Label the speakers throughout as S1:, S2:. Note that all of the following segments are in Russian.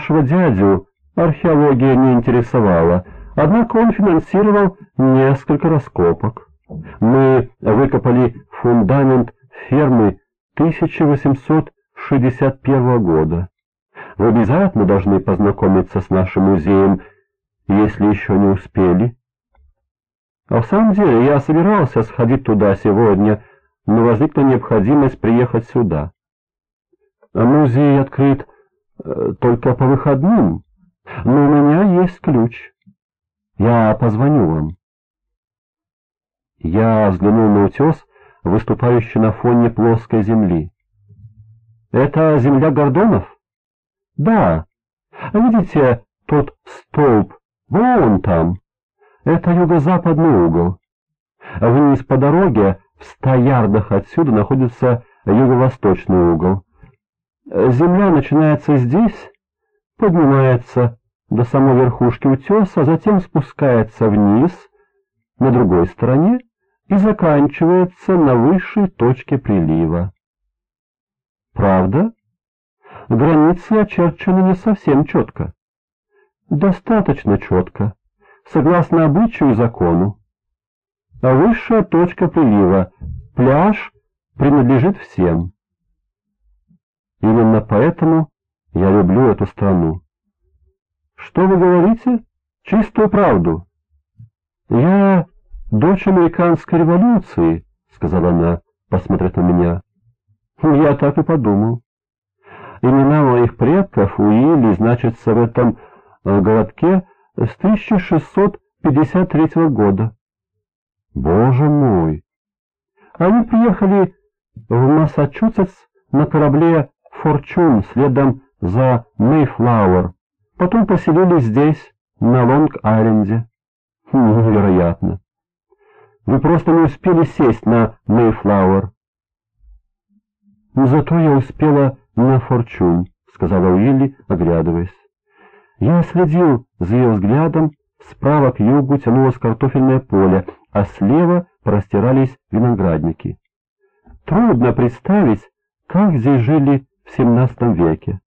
S1: Вашего дядю археология не интересовала, однако он финансировал несколько раскопок. Мы выкопали фундамент фермы 1861 года. Вы обязательно должны познакомиться с нашим музеем, если еще не успели. А в самом деле я собирался сходить туда сегодня, но возникла необходимость приехать сюда. А музей открыт только по выходным, но у меня есть ключ. Я позвоню вам. Я взглянул на утес, выступающий на фоне плоской земли. Это земля Гордонов? Да. Видите, тот столб, вон там. Это юго-западный угол. Вниз по дороге, в ста ярдах отсюда, находится юго-восточный угол. Земля начинается здесь, поднимается до самой верхушки утеса, затем спускается вниз, на другой стороне, и заканчивается на высшей точке прилива. Правда? Границы очерчены не совсем четко. Достаточно четко, согласно обычаю и закону. А высшая точка прилива, пляж, принадлежит всем. Именно поэтому я люблю эту страну. Что вы говорите? Чистую правду. Я дочь американской революции, сказала она, посмотрев на меня. Я так и подумал. Имена моих предков Уилли значатся в этом э, городке с 1653 года. Боже мой! Они приехали в Массачусетс на корабле «Форчун» следом за «Мейфлауэр», потом поселились здесь, на Лонг-Айленде. Хм, вероятно. Вы просто не успели сесть на «Мейфлауэр». «Зато я успела на «Форчун», — сказала Уилли, оглядываясь. Я следил за ее взглядом, справа к югу тянулось картофельное поле, а слева простирались виноградники. Трудно представить, как здесь жили в XVII веке.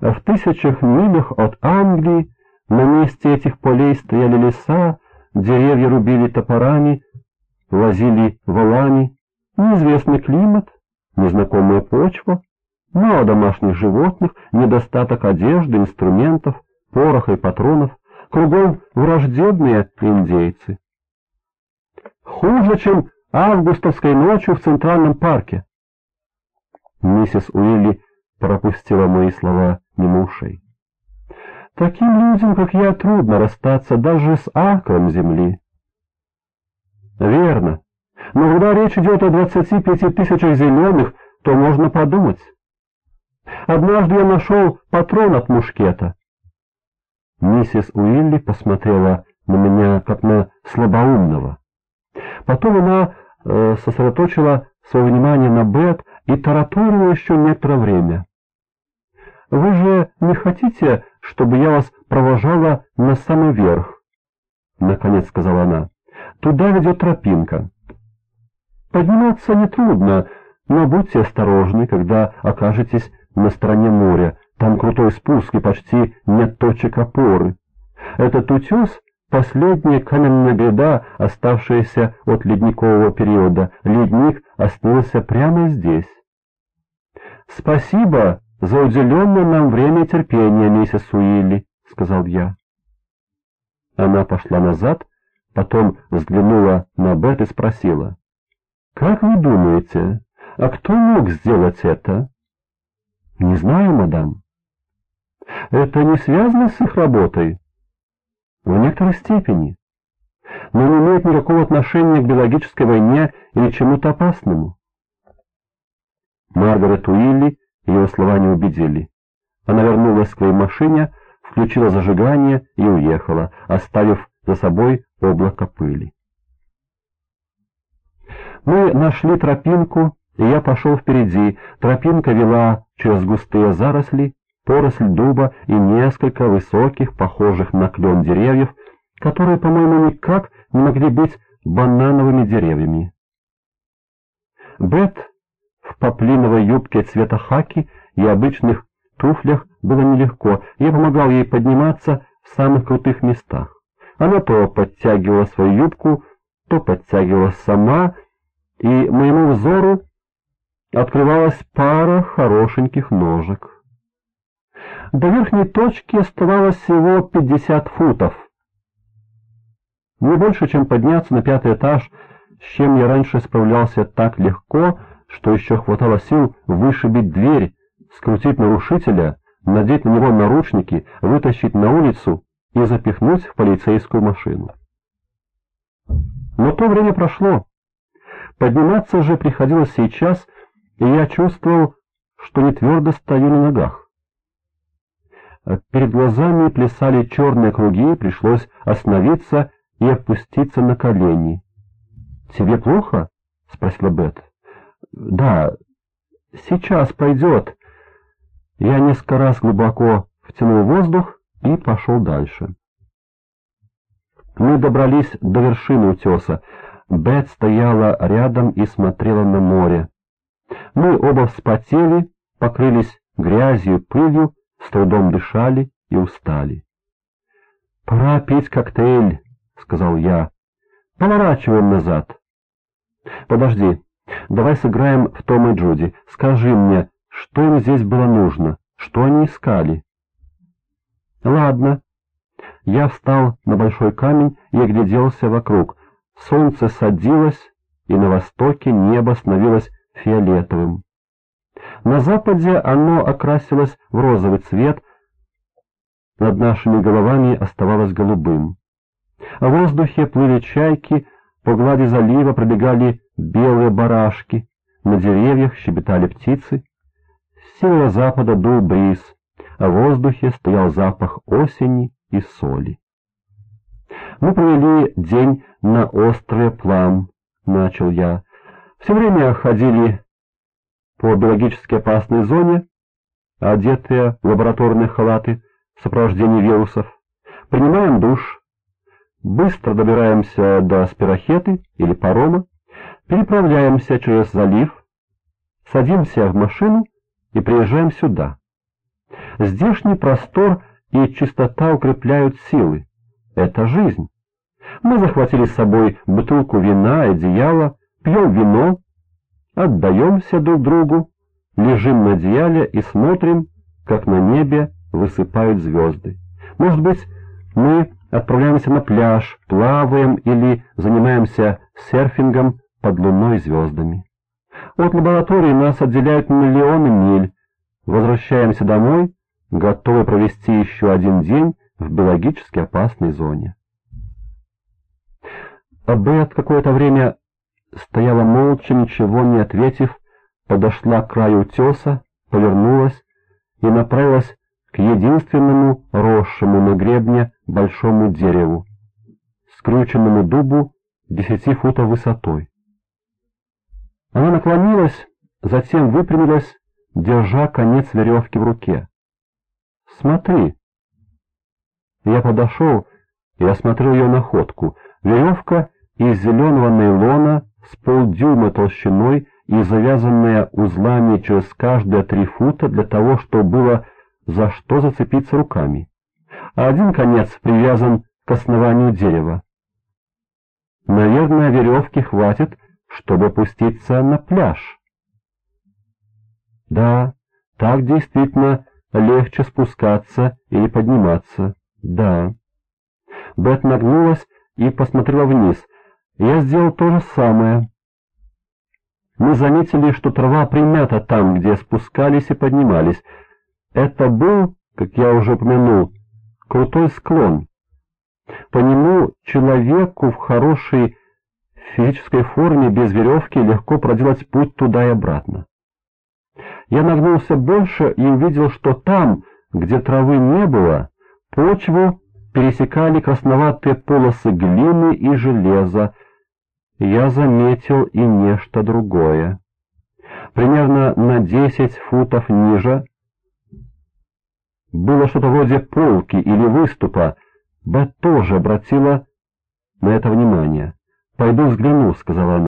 S1: В тысячах милях от Англии на месте этих полей стояли леса, деревья рубили топорами, возили валами, неизвестный климат, незнакомая почва, мало домашних животных, недостаток одежды, инструментов, пороха и патронов, кругом враждебные индейцы. Хуже, чем августовской ночью в Центральном парке. Миссис Уилли пропустила мои слова мимо ушей. Таким людям, как я, трудно расстаться даже с акром земли. Верно. Но когда речь идет о двадцати пяти тысячах зеленых, то можно подумать. Однажды я нашел патрон от мушкета. Миссис Уилли посмотрела на меня, как на слабоумного. Потом она э, сосредоточила свое внимание на Бет и тараторила еще некоторое время. «Вы же не хотите, чтобы я вас провожала на самый верх?» — наконец сказала она. «Туда ведет тропинка. Подниматься нетрудно, но будьте осторожны, когда окажетесь на стороне моря. Там крутой спуск и почти нет точек опоры. Этот утес — последняя каменная гряда, оставшаяся от ледникового периода. Ледник остался прямо здесь. «Спасибо за уделенное нам время и терпение, миссис Уилли», — сказал я. Она пошла назад, потом взглянула на Бет и спросила. «Как вы думаете, а кто мог сделать это?» «Не знаю, мадам». «Это не связано с их работой?» «В некоторой степени, но не имеет никакого отношения к биологической войне или чему-то опасному». Маргарет Уилли ее слова не убедили. Она вернулась к своей машине, включила зажигание и уехала, оставив за собой облако пыли. Мы нашли тропинку, и я пошел впереди. Тропинка вела через густые заросли, поросль дуба и несколько высоких, похожих на клен деревьев, которые, по-моему, никак не могли быть банановыми деревьями. Бет в поплиновой юбке цвета хаки и обычных туфлях было нелегко, я помогал ей подниматься в самых крутых местах. Она то подтягивала свою юбку, то подтягивалась сама, и моему взору открывалась пара хорошеньких ножек. До верхней точки оставалось всего 50 футов. Не больше, чем подняться на пятый этаж, с чем я раньше справлялся так легко, что еще хватало сил вышибить дверь, скрутить нарушителя, надеть на него наручники, вытащить на улицу и запихнуть в полицейскую машину. Но то время прошло. Подниматься же приходилось сейчас, и я чувствовал, что не твердо стою на ногах. Перед глазами плясали черные круги, пришлось остановиться и опуститься на колени. «Тебе плохо?» — спросила Бет. «Да, сейчас пойдет». Я несколько раз глубоко втянул воздух и пошел дальше. Мы добрались до вершины утеса. Бет стояла рядом и смотрела на море. Мы оба вспотели, покрылись грязью, пылью, с трудом дышали и устали. «Пора пить коктейль», — сказал я. «Поворачиваем назад». «Подожди, давай сыграем в Том и Джуди. Скажи мне, что им здесь было нужно, что они искали?» «Ладно». Я встал на большой камень и огляделся вокруг. Солнце садилось, и на востоке небо становилось фиолетовым. На западе оно окрасилось в розовый цвет, над нашими головами оставалось голубым. В воздухе плыли чайки, по глади залива пробегали белые барашки, на деревьях щебетали птицы. С северо-запада дул бриз, а в воздухе стоял запах осени и соли. Мы провели день на острове Плам, начал я. Все время ходили по биологически опасной зоне, одетые в лабораторные халаты в сопровождении вирусов. Принимаем душ, быстро добираемся до спирохеты или парома, переправляемся через залив, садимся в машину и приезжаем сюда. Здешний простор и чистота укрепляют силы. Это жизнь. Мы захватили с собой бутылку вина, одеяло, пьем вино, отдаемся друг другу, лежим на одеяле и смотрим, как на небе высыпают звезды. Может быть, мы отправляемся на пляж, плаваем или занимаемся серфингом под луной и звездами. От лаборатории нас отделяют миллионы миль. Возвращаемся домой, готовы провести еще один день в биологически опасной зоне. Бет какое-то время стояла молча, ничего не ответив, подошла к краю утеса, повернулась и направилась к единственному росшему на гребне большому дереву, скрюченному дубу десяти футов высотой. Она наклонилась, затем выпрямилась, держа конец веревки в руке. «Смотри!» Я подошел и осмотрел ее находку. Веревка из зеленого нейлона с полдюйма толщиной и завязанная узлами через каждые три фута для того, чтобы было за что зацепиться руками. А один конец привязан к основанию дерева. Наверное, веревки хватит, чтобы пуститься на пляж. Да, так действительно легче спускаться или подниматься. Да. Бет нагнулась и посмотрела вниз. Я сделал то же самое. Мы заметили, что трава примята там, где спускались и поднимались. Это был, как я уже упомянул, крутой склон. По нему человеку в хорошей физической форме без веревки легко проделать путь туда и обратно. Я нагнулся больше и увидел, что там, где травы не было, почву пересекали красноватые полосы глины и железа. Я заметил и нечто другое. Примерно на десять футов ниже было что-то вроде полки или выступа. Бет тоже обратила на это внимание. «Пойду взгляну», — сказала она.